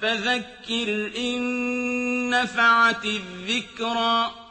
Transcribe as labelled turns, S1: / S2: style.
S1: فَذَكِّرْ إِن نَّفَعَتِ الذِّكْرَىٰ.